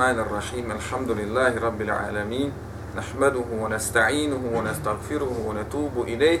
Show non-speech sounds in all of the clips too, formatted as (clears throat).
الرحمن الرحيم الحمد لله رب العالمين نحمده ونستعينه ونستغفره ونتوب إليه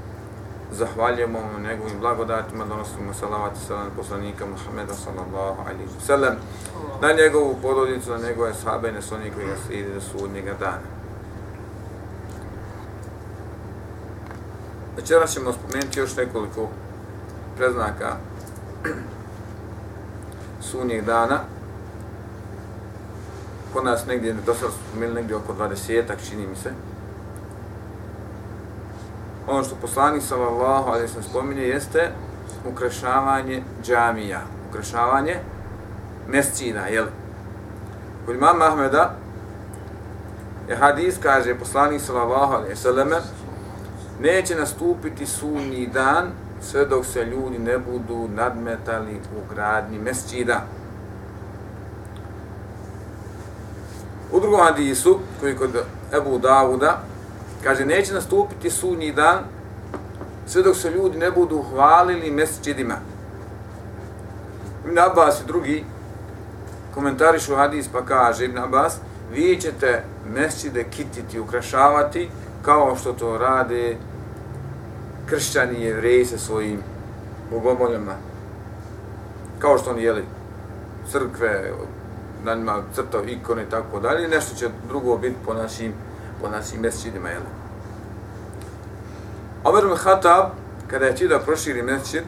zahvaljujemo mu njegovim blagodatima, donosimo salavat i salam poslanika Muhammeda sallallahu alaihi wa sallam, na njegovu porodicu, na njegove sahabe i na sve koji ga slijedi do sudnjega dana. Večera ćemo spomenuti još nekoliko preznaka (clears throat) sunnjeg dana. Kod nas negdje, do sada smo negdje oko 20-ak, čini mi se ono što poslanik sallallahu alejhi ve spominje jeste ukrašavanje džamija, ukrašavanje mescida, jel? Kod imama Ahmeda je hadis kaže poslanik sallallahu alejhi ve selleme neće nastupiti sunni dan sve dok se ljudi ne budu nadmetali u gradnji mescida. U drugom hadisu, koji kod Ebu Davuda, Kaže, neće nastupiti sunji dan sve dok se ljudi ne budu hvalili mesečidima. Ibn Abbas i drugi komentarišu hadis pa kaže Ibn Abbas, vi ćete mesečide kititi, ukrašavati kao što to rade kršćani i jevreji sa svojim bogomoljama. Kao što oni jeli crkve, na njima crtao ikone i tako dalje, nešto će drugo biti po našim po našim mesečidima, jel? Omer ibn Khattab, kada je da proširi mesečid,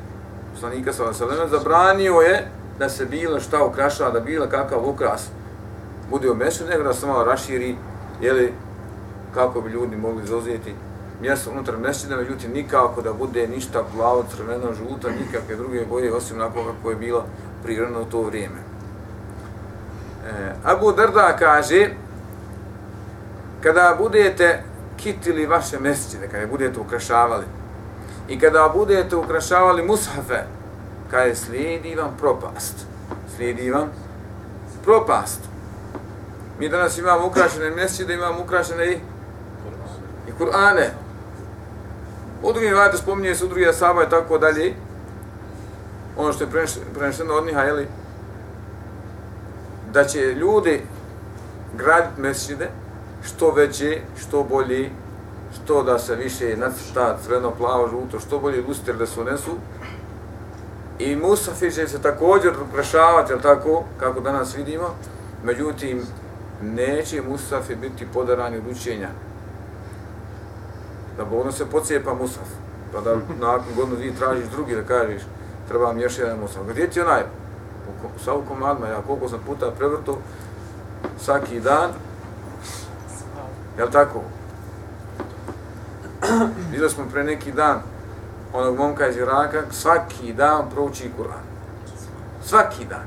poslanika sa vaselena, zabranio je da se bilo šta ukrašava, da bilo kakav ukras bude u mesečid, nego da se malo raširi, jeli, kako bi ljudi mogli zauzeti mjesto unutar mesečida, međutim, nikako da bude ništa plavo, crveno, žuto, nikakve druge boje, osim onako kako je bilo prirodno u to vrijeme. E, Abu Darda kaže, kada budete kitili vaše mesečine, kada budete ukrašavali, i kada budete ukrašavali mushafe, kada slijedi vam propast. Slijedi vam propast. Mi danas imamo ukrašene mesečine, imamo ukrašene i, i Kur'ane. U drugim vajte spominje se u drugi asaba i tako dalje. Ono što je prenešeno od njiha, jeli, da će ljudi graditi mesečine, što veće, što bolji, što da se više nacrta crveno, plavo, žuto, što bolje luster da se unesu. I Musafi će se također prešavati, jel tako, kako danas vidimo, međutim, neće Musafi biti podarani od učenja. Da bolno se pocijepa Musaf, pa da (laughs) nakon godinu dvije tražiš drugi da kažeš, treba vam još jedan Musaf. Gdje ti onaj? Sa u komadma, ja koliko sam puta prevrto, svaki dan, Jel tako? Vidjeli smo pre neki dan onog momka iz Iraka, svaki dan prouči Kur'an. Svaki dan.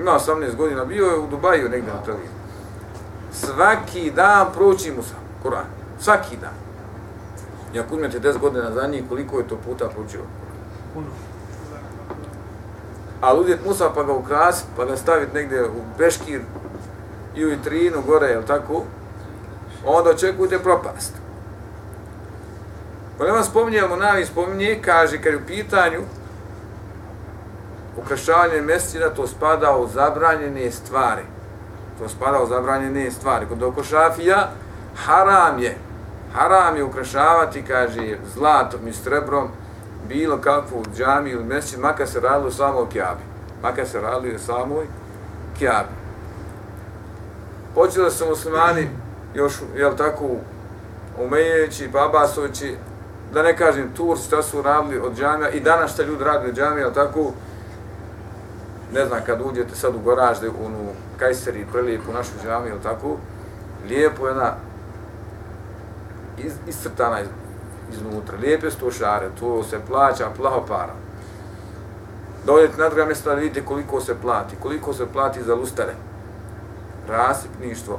Ima 18 godina, bio je u Dubaju negdje na televiziji. Svaki dan prouči mu sam Kur'an. Svaki dan. I ako uzmete 10 godina za njih, koliko je to puta proučio? Puno. Ali uzeti Musa pa ga ukrasiti, pa ga staviti negdje u Beškir, i u vitrinu gore, jel tako, onda očekujte propast. Kada vam spominje, ali Monavi spominje, kaže, kad je u pitanju ukrašavanje mjesecina, to spada u zabranjene stvari. To spada u zabranjene stvari. Kod oko šafija, haram je, haram je ukrašavati, kaže, zlatom i srebrom, bilo kakvu džami ili mjesecin, makar se radilo samo o kjabi. Makar se radilo samo o kjabi počeli su muslimani još, jel tako, umejeći, babasovići, da ne kažem Turci, šta su radili od džamija i danas šta ljudi radi od džamija, jel tako, ne znam, kad uđete sad u Goražde, u onu Kajseri, prelijepu našu džamiju, jel tako, lijepo jedna iz, iscrtana iz, iznutra, lijepe sto šare, to se plaća plaho para. Dođete na druga mjesta da vidite koliko se plati, koliko se plati za lustare, rasipništvo,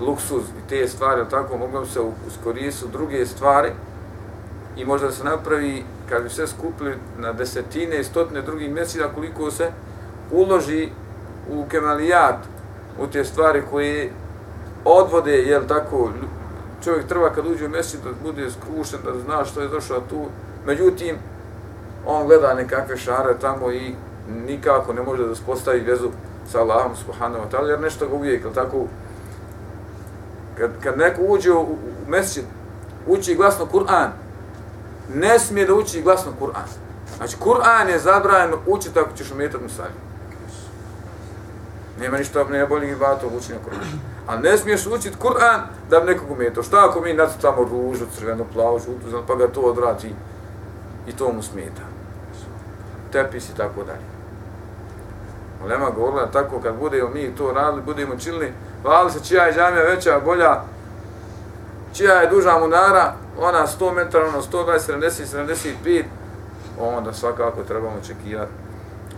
luksuz i te stvari, tako mogu se uskoristiti druge stvari i možda se napravi, kad bi sve skupili na desetine i stotine drugih mjeseci, koliko se uloži u kemalijat, u te stvari koje odvode, jel tako, čovjek treba kad uđe u mjesec da bude skrušen, da zna što je došao tu, međutim, on gleda nekakve šare tamo i nikako ne može da spostavi vezu sa Allahom subhanahu wa ta'ala, jer nešto ga uvijek, tako, kad, kad neko uđe u, u mesečit, uči glasno Kur'an, ne smije da uči glasno Kur'an. Znači, Kur'an je zabranjeno učiti tako ćeš umetati musalju. Nema ništa, nema boljih i vatov učenja Kur'an. A ne smiješ učiti Kur'an da bi nekog umetao. Šta ako mi nacrtamo ružu, crveno, plavu, žutu, pa ga to odrati i to mu smeta. Tepis i tako dalje. Ulema govorila tako kad budemo mi to radili, budemo činili, hvali se čija je džamija veća, bolja, čija je duža munara, ona 100 metara, ona 120, 70, 75, onda svakako trebamo očekivati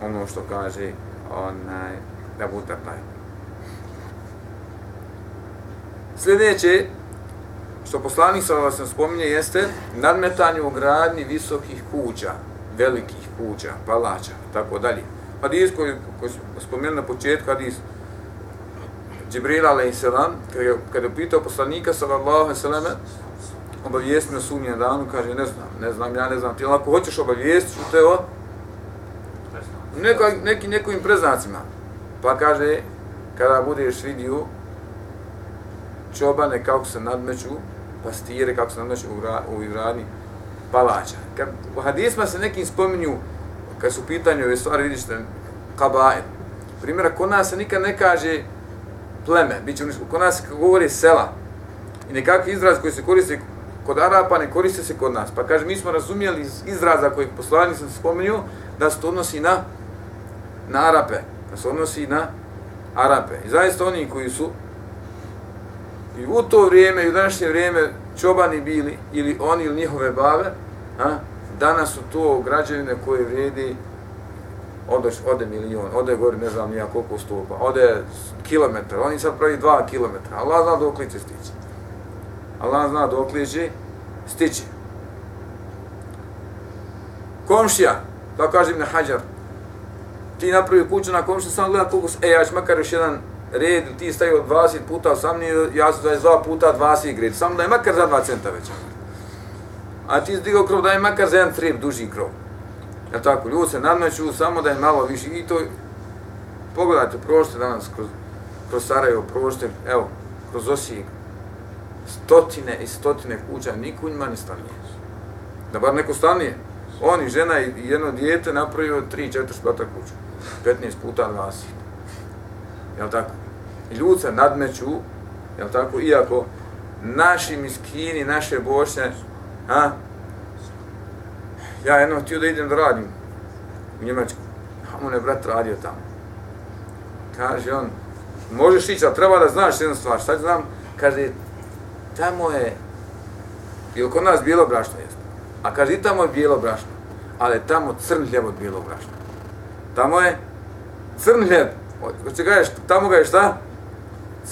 ono što kaže onaj, da bude taj. Sljedeće, što poslanik sa vas spominje, jeste nadmetanje u gradnji visokih kuća, velikih kuća, palača, tako dalje. Hadis koji, koji spomenuli na početku, hadis Džibrila a.s. kada je pitao poslanika sallallahu a.s. obavijesti na sumnje danu, kaže, ne znam, ne znam, ja ne znam, ti ako hoćeš obavijesti, što te o neko, neki, nekim preznacima. Pa kaže, kada budeš vidio čobane kako se nadmeću, pastire kako se nadmeću u, u igradnji palača. Kad u hadisma se nekim spominju, kad su pitanju ove stvari, vidiš da kabaje. Primjera, kod nas se nikad ne kaže pleme, bit će kod nas se govori sela. I nekakvi izraz koji se koriste kod Arapa ne koriste se kod nas. Pa kaže, mi smo razumijeli iz izraza kojeg poslani sam spomenuo, da se to odnosi na, na Arape. Da se odnosi na Arape. I zaista oni koji su i u to vrijeme i u današnje vrijeme čobani bili ili oni ili njihove bave, a, danas su to građevine koje vrijedi ode, ode milion, ode gori ne znam nija koliko stopa, ode kilometar, oni sad pravi dva kilometra, Allah zna dok li će stići. Allah zna dok li će stići. Komšija, da kažem na hađar, ti napravi kuću na komšiju, sam gleda koliko, e, ja ću makar još jedan red, ti stavio od 20 puta sam nije, ja sam 22 puta 20 gred, samo da je makar za 2 centa veća. A ti zdigao krov, da je makar za jedan trep duži krov. Ja tako, ljudi se nadmeću, samo da je malo više. I to, pogledajte, prošte danas kroz, kroz Sarajevo, prošte, evo, kroz Osijek, stotine i stotine kuća, niko njima ne stanije. Da bar neko stanije. Oni, žena i jedno dijete napravio 3-4 sprata kuću. 15 puta 20. Jel tako? I ljudi se nadmeću, jel tako, iako naši miskini, naše bošnje, ha, ja jednom htio da idem da radim u Njemačku, a on je brat radio tamo. Kaže on, možeš ići, ali treba da znaš jednu stvar, šta znam, kaže, tamo je, ili kod nas bijelo brašno jeste, a kaže, i tamo je bijelo brašno, ali tamo crn hljeb od bijelo brašna. Tamo je crn hljeb, Hoće ga je, tamo ga je šta?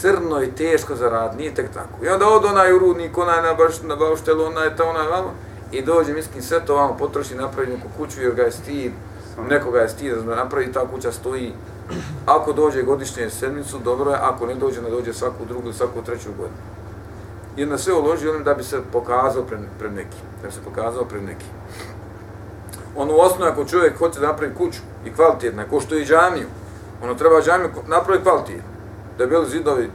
Crno i teško zarad, nije tek tako. I onda od onaj u rudnik, onaj na, baš, na bauštelu, onaj ta, onaj vamo, i dođe miskin sve to vamo potroši, napravi neku kuću jer ga je stid, nekoga je stid da napravi ta kuća stoji. Ako dođe godišnje sedmicu, dobro je, ako ne dođe, ne dođe svaku drugu ili svaku treću godinu. I na sve uloži onim da bi se pokazao pred, pred neki. Da bi se pokazao pred neki. Ono u osnovu, ako čovjek hoće da napravi kuću i kvalitetna, ko što i džamiju, ono treba džamiju napravi kvalitet. Da zidovi,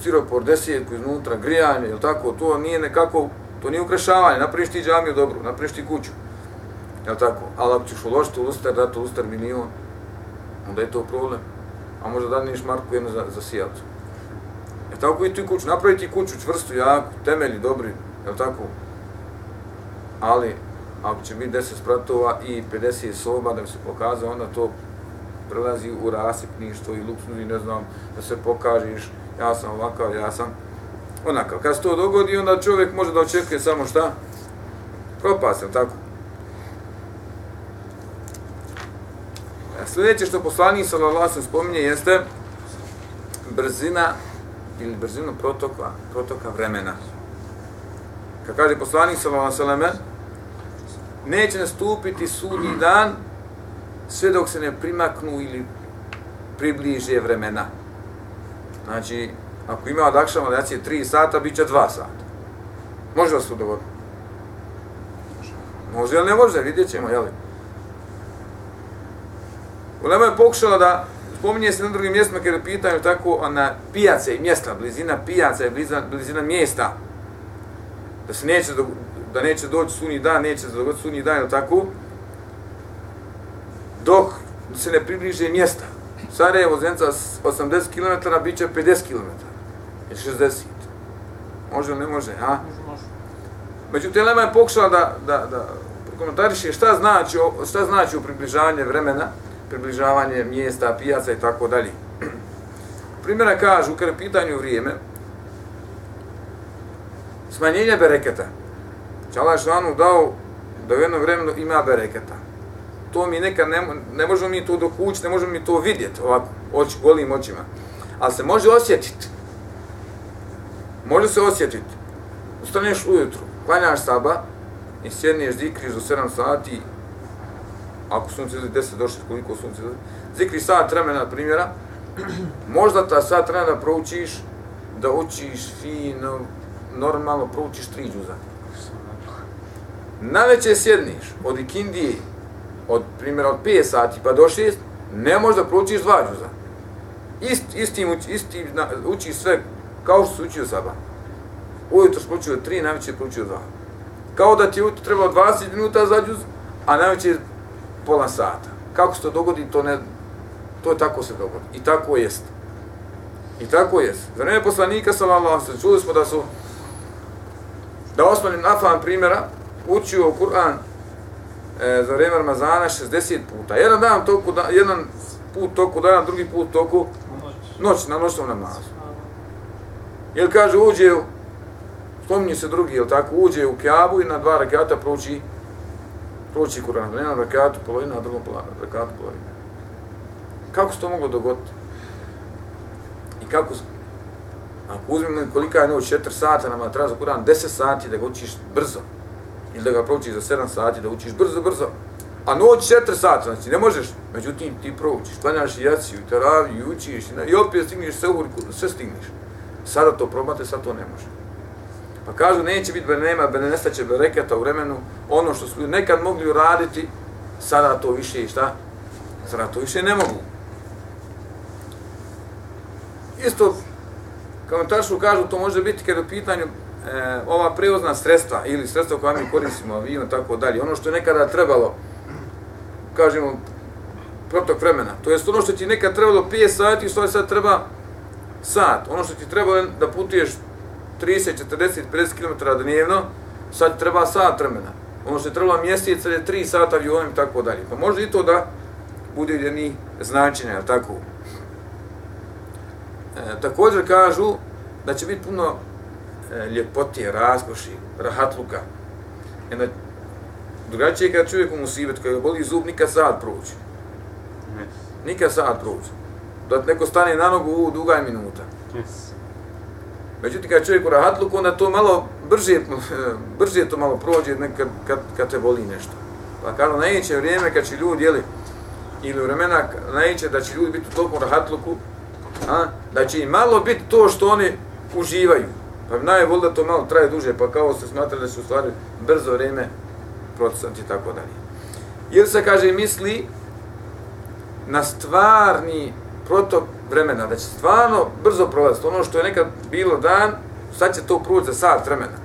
stiropor, desijetku iznutra, grijanje, jel tako, to nije nekako, to nije ukrašavanje, napraviš ti džamiju dobro, napraviš ti kuću. Jel tako? Ali ako ćeš uložiti u luster, dati u luster milion, onda je to problem. A možda da niš Marku jednu za, za sijacu. Jel tako i ti kuću, napravi ti kuću čvrstu, jaku, temelji, dobri, jel tako? Ali, ako će biti 10 spratova i 50 soba da bi se pokazao, onda to prelazi u rasipništvo i luksuz i ne znam, da se pokažeš, ja sam ovakav, ja sam onakav. Kad se to dogodi, onda čovjek može da očekuje samo šta? Propast, tako? A sljedeće što poslanik sallallahu alejhi spominje jeste brzina ili brzina protoka, protoka vremena. Kad kaže poslanik sallallahu alejhi neće nastupiti sudnji dan sve dok se ne primaknu ili približe vremena. Znači, ako ima od akšama lejacije 3 sata, bit će 2 sata. Može da se dogodi. Može ili ne može, vidjet ćemo, jel? Ulema je pokušala da spominje se na drugim mjestima kada pitaju tako na pijace i mjesta, blizina pijaca i blizina, blizina mjesta, da se neće, do, da neće doći sunji dan, neće se dogoditi sunji dan, ili tako, dok se ne približe mjesta. Sarajevo, Zenca, 80 km, bit će 50 km. Ili 60. Može ili ne može, a? Međutim, Lema je pokušala da, da, da komentariše šta znači, šta znači u približavanje vremena, približavanje mjesta, pijaca i tako dalje. Primjera kažu, kada je pitanju vrijeme, smanjenje bereketa. Čala je dao da u jednom vremenu ima bereketa. To mi neka ne, ne možemo mi to dokući, ne možemo mi to vidjeti ovako, oči, golim očima. Ali se može osjetiti. Može se osjetiti. Ustaneš ujutru, klanjaš saba i sjedniješ, zikriš do 7 sati ako sunce izlazi 10 do 6, koliko sunce izlazi, zikri sat vremena primjera, (clears throat) možda ta sat vremena proučiš da učiš fino, normalno proučiš tri džuza. Naveće sjedniš od ikindije, od primjera od 5 sati pa do 6, ne možeš da proučiš dva džuza. Ist, istim, uči, istim učiš sve kao što se učio saba. Ujutro se proučio 3, je proučio 2. Kao da ti je trebalo 20 minuta za džuz, a naveće pola sata. Kako se to dogodi, to ne, to je tako se dogodi. I tako jest. I tako jest. Za vreme poslanika, sallallahu alaihi čuli smo da su, da osmanim ibn Affan primjera, učio Kur'an e, za vrijeme Ramazana 60 puta. Jedan dan toku, da, jedan put toku dana, drugi put toku noć, na noćnom namazu. Jel kaže, uđe u, spominje se drugi, jel tako, uđe u Kjabu i na dva rakata prouči proći Kur'an, na jednom rakatu polovina, na drugom rakatu polovina. Kako se to moglo dogoditi? I kako, ako uzmemo kolika je noć, 4 sata, na matrazu Kur'an 10 sati da ga učiš brzo, ili da ga proučiš za 7 sati, da učiš brzo, brzo, a noć 4 sata, znači ne možeš, međutim ti proučiš, klanjaš jaciju, i teraviju, i učiš, i opet stigneš sve, sve stigneš. Sada to probate, sad to ne može. Pa kažu, neće biti nema, bene nestaće bereketa u vremenu, ono što su nekad mogli uraditi, sada to više i šta? Sada to više ne mogu. Isto, komentaršu kažu, to može biti kada u pitanju e, ova prevozna sredstva ili sredstva koja mi koristimo, avion, tako dalje, ono što je nekada trebalo, kažemo, protok vremena, to je ono što ti nekad trebalo 5 sati, što sad treba sat, ono što ti trebalo da putuješ 30, 40, 50 km dnevno, sad treba sat vremena. Ono što je trebalo mjesec, je 3 sata avionom i tako dalje. Pa može i to da bude jedni značenja, tako. E, također kažu da će biti puno e, ljepotije, raskoši, rahatluka. Jedna, drugačije kada čovjek u musibet, kada boli zub, nikad sad prođe. Nikad sad prođe. Da neko stane na nogu u duga minuta. Yes. Međutim, kad čovjek u rahatluku, onda to malo brže, (laughs) brže to malo prođe nekad, kad, kad te boli nešto. Pa kažu, najveće vrijeme kad će ljudi, jeli, ili vremena, najveće da će ljudi biti u toliko rahatluku, a, da će im malo biti to što oni uživaju. Pa najbolj da to malo traje duže, pa kao se smatra da su u stvari brzo vrijeme procesanti i tako dalje. Ili se, kaže, misli na stvarni protok vremena, da će stvarno brzo prolaziti. Ono što je nekad bilo dan, sad će to proći za sat vremena.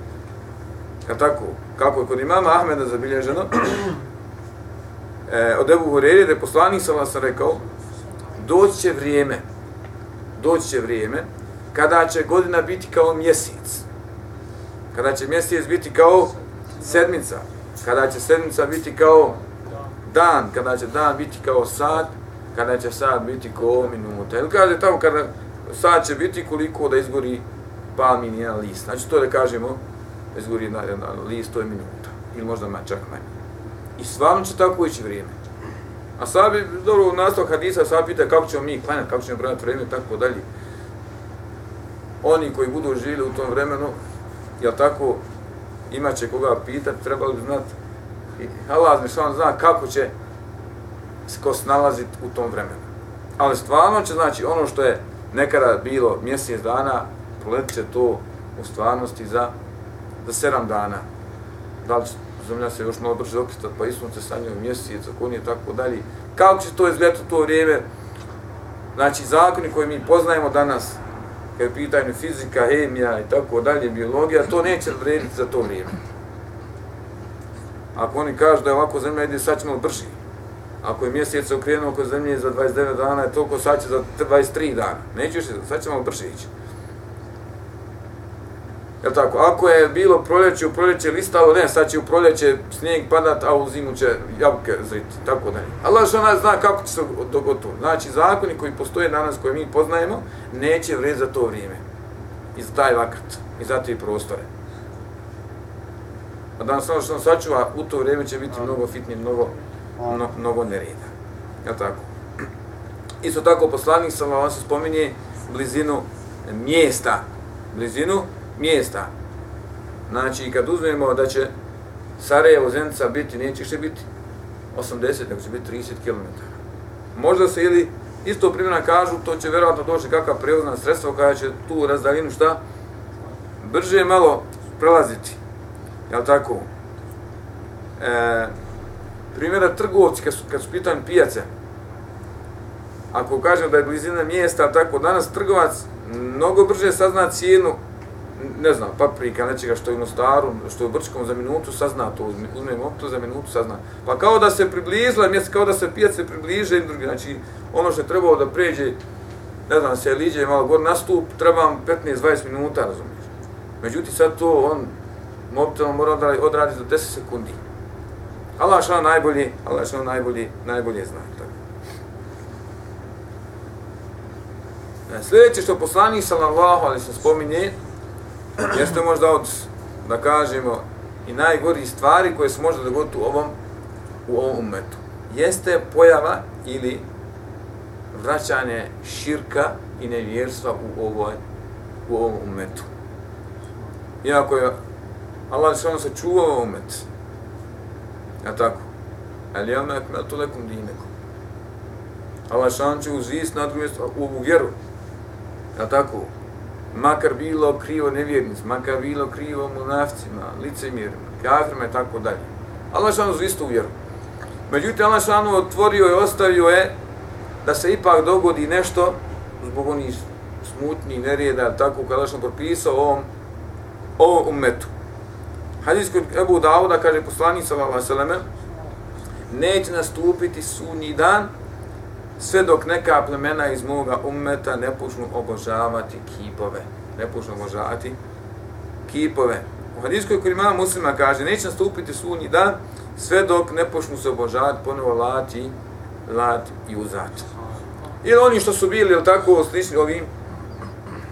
Kad tako, kako je kod imama Ahmeda zabilježeno, (clears throat) e, od Ebu Hureri, da je poslanik sam sam rekao, doći će vrijeme, doći će vrijeme, kada će godina biti kao mjesec, kada će mjesec biti kao sedmica, kada će sedmica biti kao dan, kada će dan biti kao sat, kada će sad biti kao minuta. Ili kaže tamo kada sad će biti koliko da izgori palmin jedan list. Znači to da kažemo, izgori gori jedna, jedna list, to je minuta. Ili možda ma, čak manje. I stvarno će tako ići vrijeme. A sad bi, dobro, u nastav hadisa sad pita kako ćemo mi klanjati, kako ćemo braniti vrijeme, tako dalje. Oni koji budu živjeli u tom vremenu, jel tako, imaće koga pitati, trebali bi znati. Allah mi zna kako će ko snalazit u tom vremenu. Ali stvarno će, znači, ono što je nekada bilo mjesec dana, proletit će to u stvarnosti za, za sedam dana. Da li zemlja se još malo brže okretati, pa i sunce sa njom mjesec, ako nije tako dalje. Kako će to izgledati u to vrijeme? Znači, zakoni koje mi poznajemo danas, kad je pitanje fizika, hemija i tako dalje, biologija, to neće vrediti za to vrijeme. Ako oni kažu da je ovako zemlja ide, sad ćemo brži. Ako je mjesec okrenuo oko zemlje za 29 dana, je toliko sad će za 23 dana. Neće još, sad ćemo brži ići. Jel tako? Ako je bilo proljeće, u proljeće listalo, ne, sad će u proljeće snijeg padat, a u zimu će jabuke zriti, tako da. Allah što nas zna kako će se dogoditi. Znači, zakoni koji postoje danas, koje mi poznajemo, neće vred za to vrijeme. I za taj vakat, i za te prostore. A danas ono što nam sačuva, u to vrijeme će biti mnogo fitni, mnogo, no, mnogo nereda. Jel tako? Isto tako, poslanik sam vam se spominje blizinu mjesta, blizinu mjesta. Znači, kad uzmemo da će Sarajevo, Zenica biti, neće što biti 80, nego će biti 30 km. Možda se ili isto primjena kažu, to će vjerojatno doći kakva prevozna sredstva koja će tu razdaljinu šta brže malo prelaziti. Jel tako? E, primjera trgovci, kad su, kad su pitanje pijace, ako kažem da je blizina mjesta, tako danas trgovac mnogo brže sazna cijenu ne znam, paprika, nečega što je u Mostaru, što je u Brčkom za minutu, sazna to, uzme to za minutu, sazna. Pa kao da se približila mjesto, kao da se pijace približe i drugi, znači ono što je trebalo da pređe, ne znam, se liđe malo gore nastup, treba 15-20 minuta, razumiješ. Međutim, sad to on mobitelom mora da odradi za 10 sekundi. Allah što najbolji, Allah što najbolji, najbolje zna. Tako. E, sljedeće što poslanik sallallahu alaihi se spominje, jeste možda od, da kažemo, i najgori stvari koje se možda dogoditi u ovom, u ovom umetu. Jeste pojava ili vraćanje širka i nevjerstva u ovoj u ovom umetu. Iako je Allah se ono sačuvao ovaj umet. Ja tako. Ali ja me to nekom dinekom. Allah se će uzvijest na drugu mjestu u ovu vjeru. Ja tako makar bilo krivo nevjernic, makar bilo krivo munafcima, licemirima, kafirima i tako dalje. Allah šanu za istu vjeru. Međutim, Allah šanu otvorio i ostavio je da se ipak dogodi nešto zbog onih smutni, nerijeda, tako kada što propisao ovom, ovom umetu. Hadis kod Ebu Dauda kaže poslanik sallallahu alejhi ve selleme neće nastupiti sunni dan sve dok neka plemena iz moga ummeta ne počnu obožavati kipove. Ne počnu obožavati kipove. U hadiskoj koji imam muslima kaže, neće nastupiti sunji dan, sve dok ne počnu se obožavati ponovo lati, lat i uzat. Ili oni što su bili, ili tako, slični ovim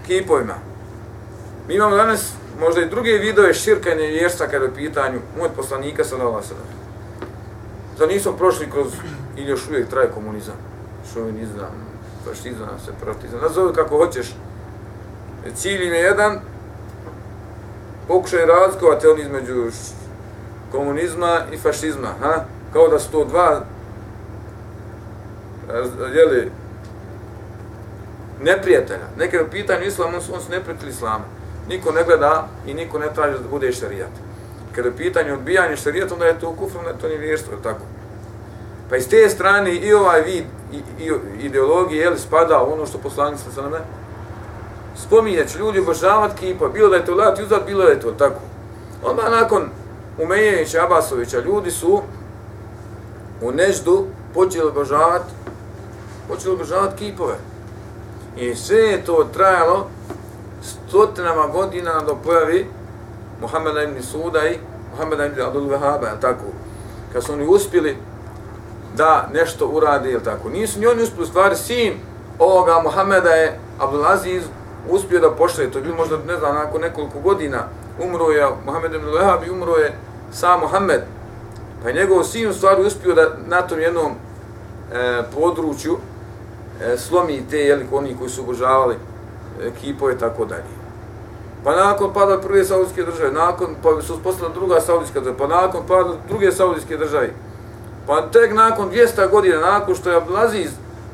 kipovima. Mi imamo danas možda i druge vidove širka i nevjerstva kada je pitanju moj poslanika sa Nova Sada. Zar nismo prošli kroz, ili još uvijek traje komunizam šovinizam, fašizam, separatizam, nazovi kako hoćeš. Cilj im je jedan, pokušaj razgovati on između komunizma i fašizma, ha? kao da su to dva jeli, neprijatelja. Neke u pitanju islama, on su, on su neprijatelji islama. Niko ne gleda i niko ne traži da bude šarijat. Kada je pitanje odbijanje šarijata, onda je to kufr, to nije vjerstvo, tako. Pa iz te strane i ovaj vid i, i, ideologije jel, spada ono što poslanik sa nama spominje, će ljudi obožavati kipa, bilo da je to lat uzat, bilo da je to tako. Onda nakon Umejevića, Abasovića, ljudi su u Neždu počeli obožavati počeli obožavati kipove. I sve je to trajalo stotinama godina do pojavi Muhammeda ibn Suda i Muhammeda ibn Abdul Vahaba, tako. Kad su oni uspjeli da nešto uradi ili tako. Nisu ni oni uspili stvari sin ovoga Muhameda je Abdulaziz uspio da pošle, to je bilo možda, ne znam, nakon nekoliko godina, umro je, Mohamed ibn Lehabi umro je sam Mohamed, pa je njegov sin u stvari uspio da na tom jednom e, području e, slomi te, jeli, oni koji su obožavali e, kipove, tako dalje. Pa nakon pada prve saudijske države, nakon, pa su uspostavili druga saudijska država, pa nakon pada druge saudijske države, pa tek nakon 200 godina, nakon što je Abdelaziz,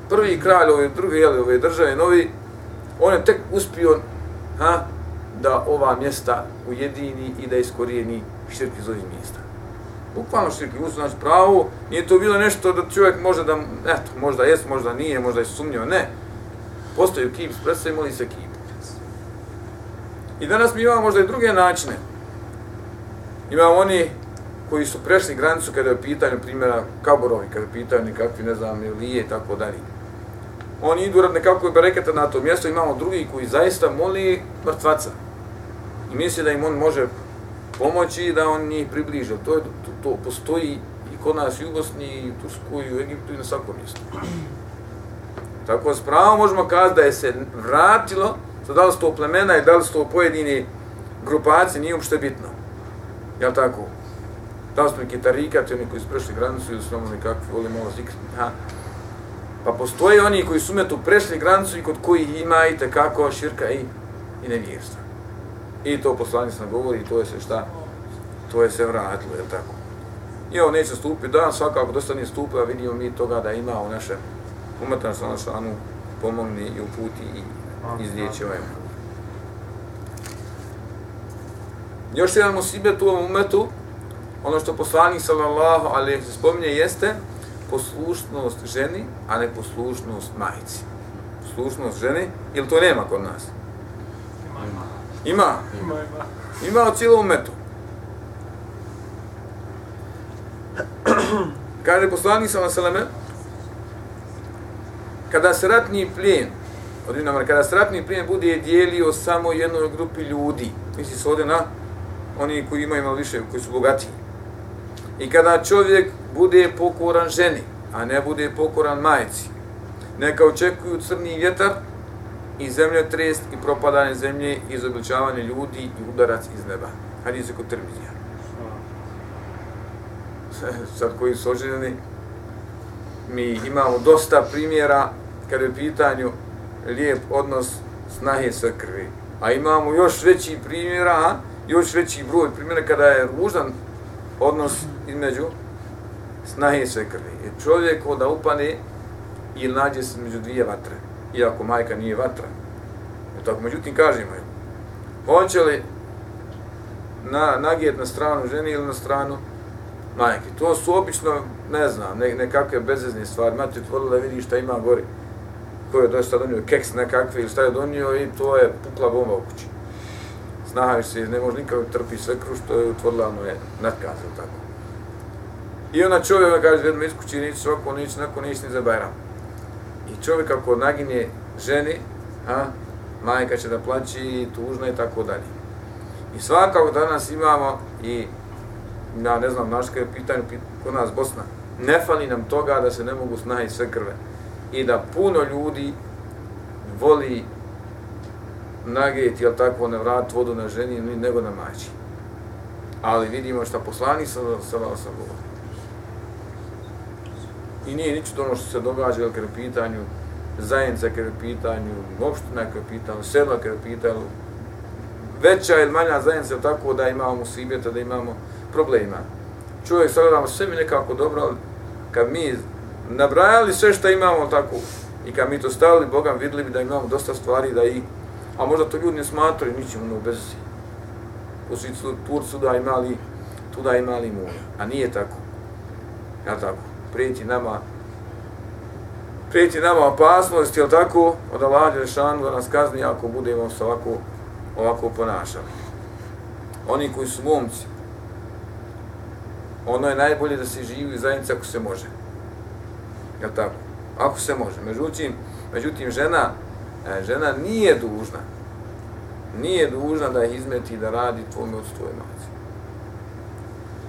prvi kralj ove druge jeli, ove države, novi, on je tek uspio ha, da ova mjesta ujedini i da iskorijeni širki iz ovih mjesta. Bukvalno širki, uz znači pravo, nije to bilo nešto da čovjek može da, eto, možda jest, možda nije, možda je sumnjio, ne. Postoji kip, predstavimo li se kip. I danas mi imamo možda i druge načine. Imamo oni koji su prešli granicu kada je pitanje primjera kaborovi, kada je pitanje kakvi, ne znam, lije i tako dalje. Oni idu rad nekako bereketa na to mjesto, imamo drugi koji zaista moli mrtvaca. I misli da im on može pomoći da on njih približe. To, je, to, to postoji i kod nas i u Bosni, i u Turskoj, i u Egiptu, i na svakom mjestu. Tako s pravom možemo kazati da je se vratilo Sad, da li su to plemena i da li su to pojedini grupacije, nije uopšte bitno. Jel tako? Da li su neki tarikati, oni koji su prešli granicu ili su ono nekakvi, voli malo zikrati. Ha. Pa postoje oni koji su metu prešli granicu i kod kojih ima i tekako širka i, i nevjerstva. I to poslanic nam govori, to je se šta? To je se vratilo, jel tako? I ovo neće stupiti, da, svakako dosta nije stupio, a vidimo mi toga da ima u našem umetan sa našanu pomogni i uputi i izliječi ovaj. Još jedan musibet u ovom umetu, ono što poslanik sallallahu alaihi se spominje jeste poslušnost ženi, a ne poslušnost majici. Poslušnost ženi, ili to nema kod nas? Ima. Ima. Ima u cijelom umetu. Kaže poslanik sallallahu alaihi sallam, kada se ratni plijen od Ibn kada stratni plijen bude dijelio samo jednoj grupi ljudi, misli se ovdje na oni koji imaju malo više, koji su bogati. I kada čovjek bude pokoran ženi, a ne bude pokoran majci, neka očekuju crni vjetar i zemljotrest i propadanje zemlje i izobličavanje ljudi i udarac iz neba. Hajde se kod termizija. (laughs) Sad koji su oženjeni, mi imamo dosta primjera kada je u pitanju lijep odnos snahe sa krvi. A imamo još veći primjera, a? još veći broj primjera kada je ružan odnos između snahe sa krvi. I čovjek da upane i nađe se među dvije vatre, iako majka nije vatra. E tako, međutim, kažemo je, hoće li na, nagijet na stranu ženi ili na stranu majke? To su obično, ne znam, ne, nekakve bezvezne stvari. Mati otvorila da vidi šta ima gori ko je dosta donio keks nekakve ili šta je donio i to je pukla bomba u kući. Snahaš se, ne može nikako trpi sve kruš, to je otvorila, ono je natkazao tako. I ona čovjek kaže, vedno iz kući, nići svako, nići nako, nići ni za Bajram. I čovjek ako naginje ženi, a, majka će da plaći, tužna i tako dalje. I svakako danas imamo i, ja ne znam, naš je pitanje, kod nas Bosna, ne fali nam toga da se ne mogu snaći sve krve i da puno ljudi voli nagijeti, jel tako, ne vrat vodu na ženi, nego na mači. Ali vidimo šta poslani sa, sa sa govori. I nije ničito ono što se događa, kada je pitanju zajednica, kada je pitanju opština, kada je pitanju sela, kada je pitanju veća ili manja zajednica, tako da imamo musibeta, da imamo problema. Čovjek sagledamo sve mi nekako dobro, ali kad mi nabrajali sve što imamo tako. I kad mi to stavili Bogam, videli bi da imamo dosta stvari da i, a možda to ljudi ne smatraju, mi ćemo ono bez si. Po Turcu da imali, tu da imali mu. A nije tako. Ja tako. Prijeti nama, prijeti nama opasnost, jel tako, od Allah Đelešanu da nas kazni ako budemo se ovako, ovako ponašali. Oni koji su momci, ono je najbolje da se živi u zajednici ako se može. Jel tako? Ako se može. Međutim, međutim žena, e, žena nije dužna. Nije dužna da ih izmeti da radi tvojom od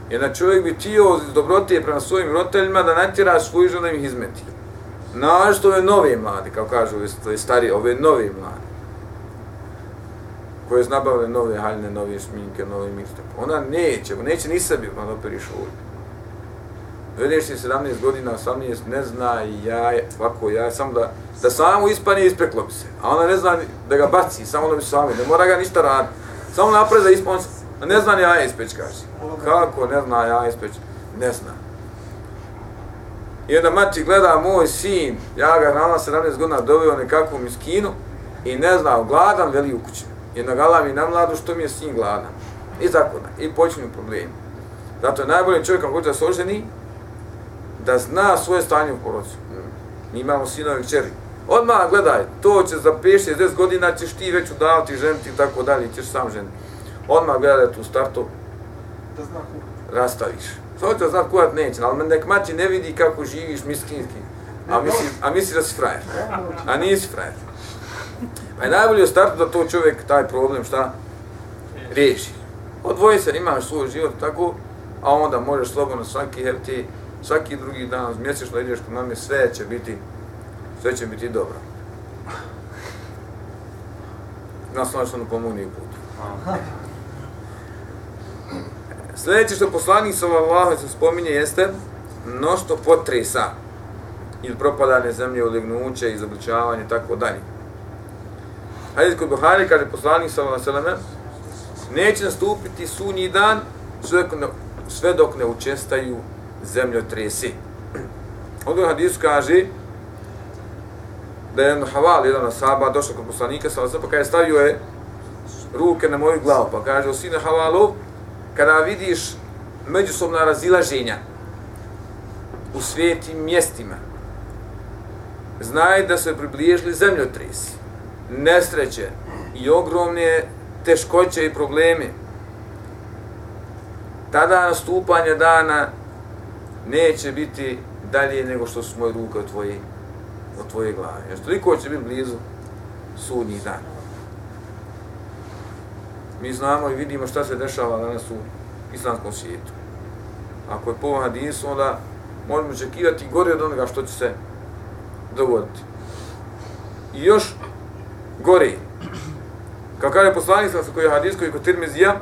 tvoje čovjek bi tio iz dobrotije prema svojim roditeljima da natjera svoju ženu da ih izmeti. Našto ove nove mlade, kao kažu ove, ove starije, ove nove mlade. koje je nabavile nove haljne, nove šminke, nove miste. Ona neće, neće ni sebi ona operiš ovdje. Vedeš ti 17 godina, 18, ne zna ja, ovako ja, samo da, da samo ispani ispeklo bi se. A ona ne zna da ga baci, samo da bi sami, ne mora ga ništa raditi. Samo napred da ispani, ne zna ni jaja ispeć, kaže. Kako ne zna jaja ispeć? Ne zna. I onda mati gleda moj sin, ja ga na 17 godina doveo nekakvu miskinu i ne zna, gladan veli u kući. I nagala mi na mladu što mi je sin gladan. I tako da. I počinju problemi. Zato je najbolji čovjek kako da se oženi, da zna svoje stanje u porodicu. Mi imamo sinovi kćeri. Odmah gledaj, to će za 5-60 godina ćeš ti već udavati, ženiti i tako dalje, ćeš sam ženiti. Odmah gledaj tu startu, da zna rastaviš. Svo će znat kuhat neće, ali nek mači ne vidi kako živiš miskinski. A misli, a misli da si frajer. A nisi frajer. Pa je najbolje u startu da to čovjek taj problem šta riješi. Odvoji se, imaš svoj život tako, a onda možeš slobodno svaki herti, svaki drugi dan, mjesečno ideš kod mame, sve će biti, sve će biti dobro. Nas (laughs) našlo na pomogni put. Sljedeće što poslanik sallallahu alejhi se spominje jeste mnoštvo potresa ili propadanje zemlje, ulegnuće, izobličavanje i tako dalje. Hadis kod Buhari kaže poslanik sallallahu alejhi ve neće nastupiti sunji dan sve dok ne, sve dok ne učestaju zemljotresi. (clears throat) Ovdje u hadisu kaže da je jedan haval, jedan asaba, došao kod poslanika sa Allahom, pa kaže stavio je ruke na moju glavu, pa kaže, o sine havalov, kada vidiš međusobna razilaženja u svijetim mjestima, znaj da se približili zemljotresi, nesreće i ogromne teškoće i probleme. Tada nastupanje dana neće biti dalje nego što su moje ruke od tvoje, od tvoje glave. Jer toliko će biti blizu sudnjih dana mi znamo i vidimo šta se dešava danas u islamskom svijetu. Ako je po hadisu, onda možemo očekivati gore od onoga što će se dogoditi. I još gore. Kao kaže poslanik sa koji je hadis koji je kod Tirmizija,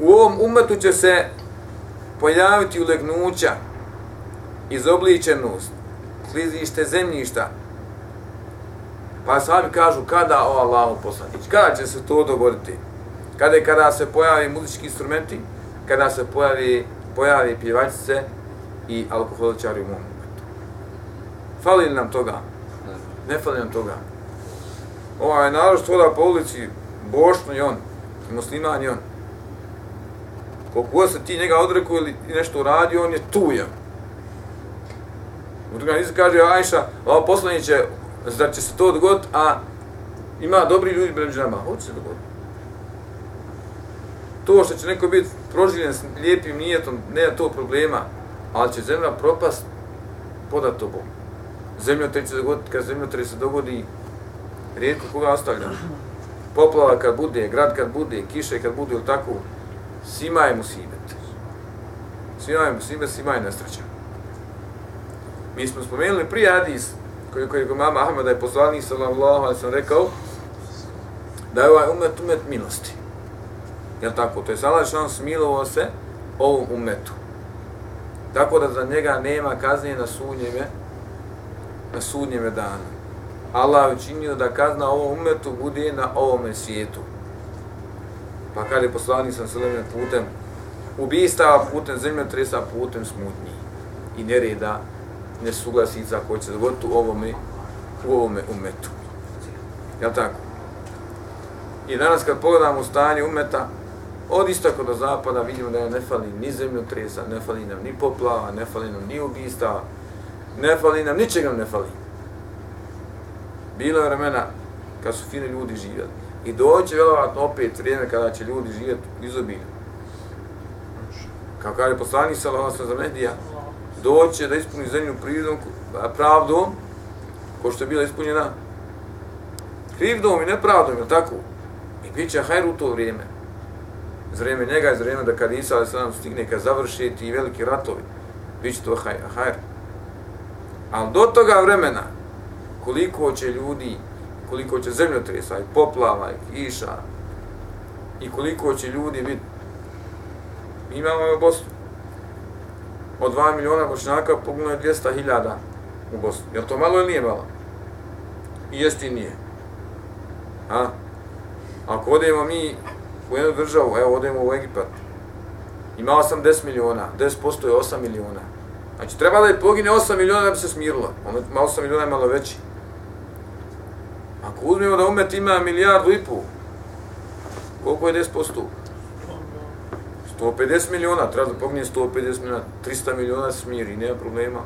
u ovom umetu će se pojaviti ulegnuća, izobličenost, klizište zemljišta, Pa sami kažu kada o Allahu poslanić, kada će se to dogoditi? Kada je kada se pojavi muzički instrumenti, kada se pojavi, pojavi pjevačice i alkoholičari u mom momentu. Fali li nam toga? Ne fali nam toga. Ovaj narod što da po ulici, bošno i on, i musliman i on. Koliko se ti njega odreku ili nešto uradi, on je tujan. U toga kaže Ajša, a poslanić Znači da će se to dogoditi, a ima dobri ljudi među nama, hoće se dogoditi. To što će neko biti proživljen s lijepim nijetom, ne to problema, ali će zemlja propast podat tobom. Zemljotre će se dogoditi, kad zemljotres se dogodi, rijetko koga ostavlja. Poplava kad bude, grad kad bude, kiše kad bude, ili tako, svima je musibet. Svima je musibet, svima je nesreća. Mi smo spomenuli prije Adis, koji koji je mama Ahmed da je poslanik sallallahu alaihi sam rekao da je ovaj umet umet milosti. Jel tako? To je Allah što on smilovao se ovom umetu. Tako da za njega nema kazne na sunnjeme na sunnjeme dana. Allah je učinio da kazna ovom umetu bude na ovome svijetu. Pa kada je poslanik sam sveme putem ubistava putem zemlje, tresa putem smutnji i nereda nesuglasica koji će se dogoditi u ovome, u ovome umetu. Jel tako? I danas kad pogledamo stanje umeta, od istoka do zapada vidimo da ne fali ni zemljotresa, ne fali nam ni poplava, ne fali nam ni ubista, ne fali nam, ničega ne fali. Bilo je vremena kad su fini ljudi živjeli. I doće vjerovatno opet vrijeme kada će ljudi živjeti izobilju. Kao kaže poslanik sallallahu alejhi za medija, doće da ispuni zemlju prirodom, pravdom, ko što je bila ispunjena krivdom i nepravdom, je tako? I bit će hajr u to vrijeme. Za vrijeme njega je za vrijeme da kad Isa ali stigne kad završi ti veliki ratovi, bit će to hajr. Ali do toga vremena, koliko će ljudi koliko će zemljotresa i poplava i kiša i koliko će ljudi biti. Imamo u Bosnu. Od 2 miliona bošnjaka poginulo je 200 hiljada u Bosni. Je to malo ili nije malo? I jest i nije. A? Ako odemo mi u jednu državu, evo odemo u Egipat, ima 80 miliona, 10% je 8 miliona. Znači, treba da je pogine 8 miliona da bi se smirilo. Ono 8 miliona je malo veći. Ako uzmemo da umet ima milijardu i pol, koliko je 10%? 150 miliona, treba da pogne 150 miliona, 300 miliona smiri, nema problema.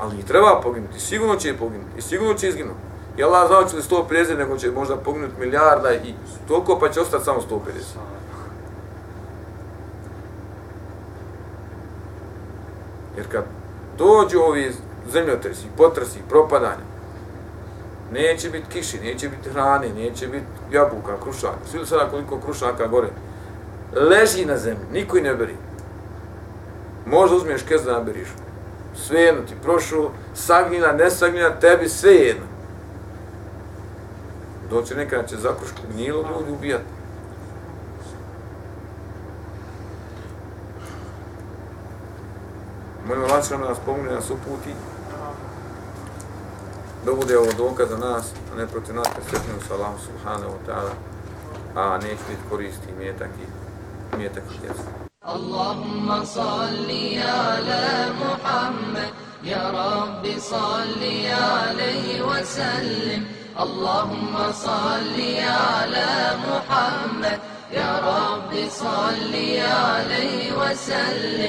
Ali i treba poginuti, sigurno će poginuti, i sigurno će izginuti. I Allah znao će li 150, nego će možda poginuti milijarda i toliko, pa će ostati samo 150. Jer kad dođu ovi zemljotresi, potresi, propadanja, neće biti kiši, neće biti hrane, neće biti jabuka, krušaka. Svi sada koliko krušaka gore. Leži na zemlji, niko i ne beri. Možda uzmiješ kez da naberiš. Sve jedno ti prošlo, sagnila, ne sagnila, tebi sve jedno. Doće nekada će zakrušku gnjilo ljudi ubijati. Molim Allah da nas pomogne, da nas uputi. Da bude ovo dokaz za nas, a ne protiv nas, kad sretnemo sa Allahom subhanahu wa ta'ala, a neće biti koristi i metak i djeca. اللهم صل على محمد يا رب صل عليه وسلم اللهم صل على محمد يا رب صل عليه وسلم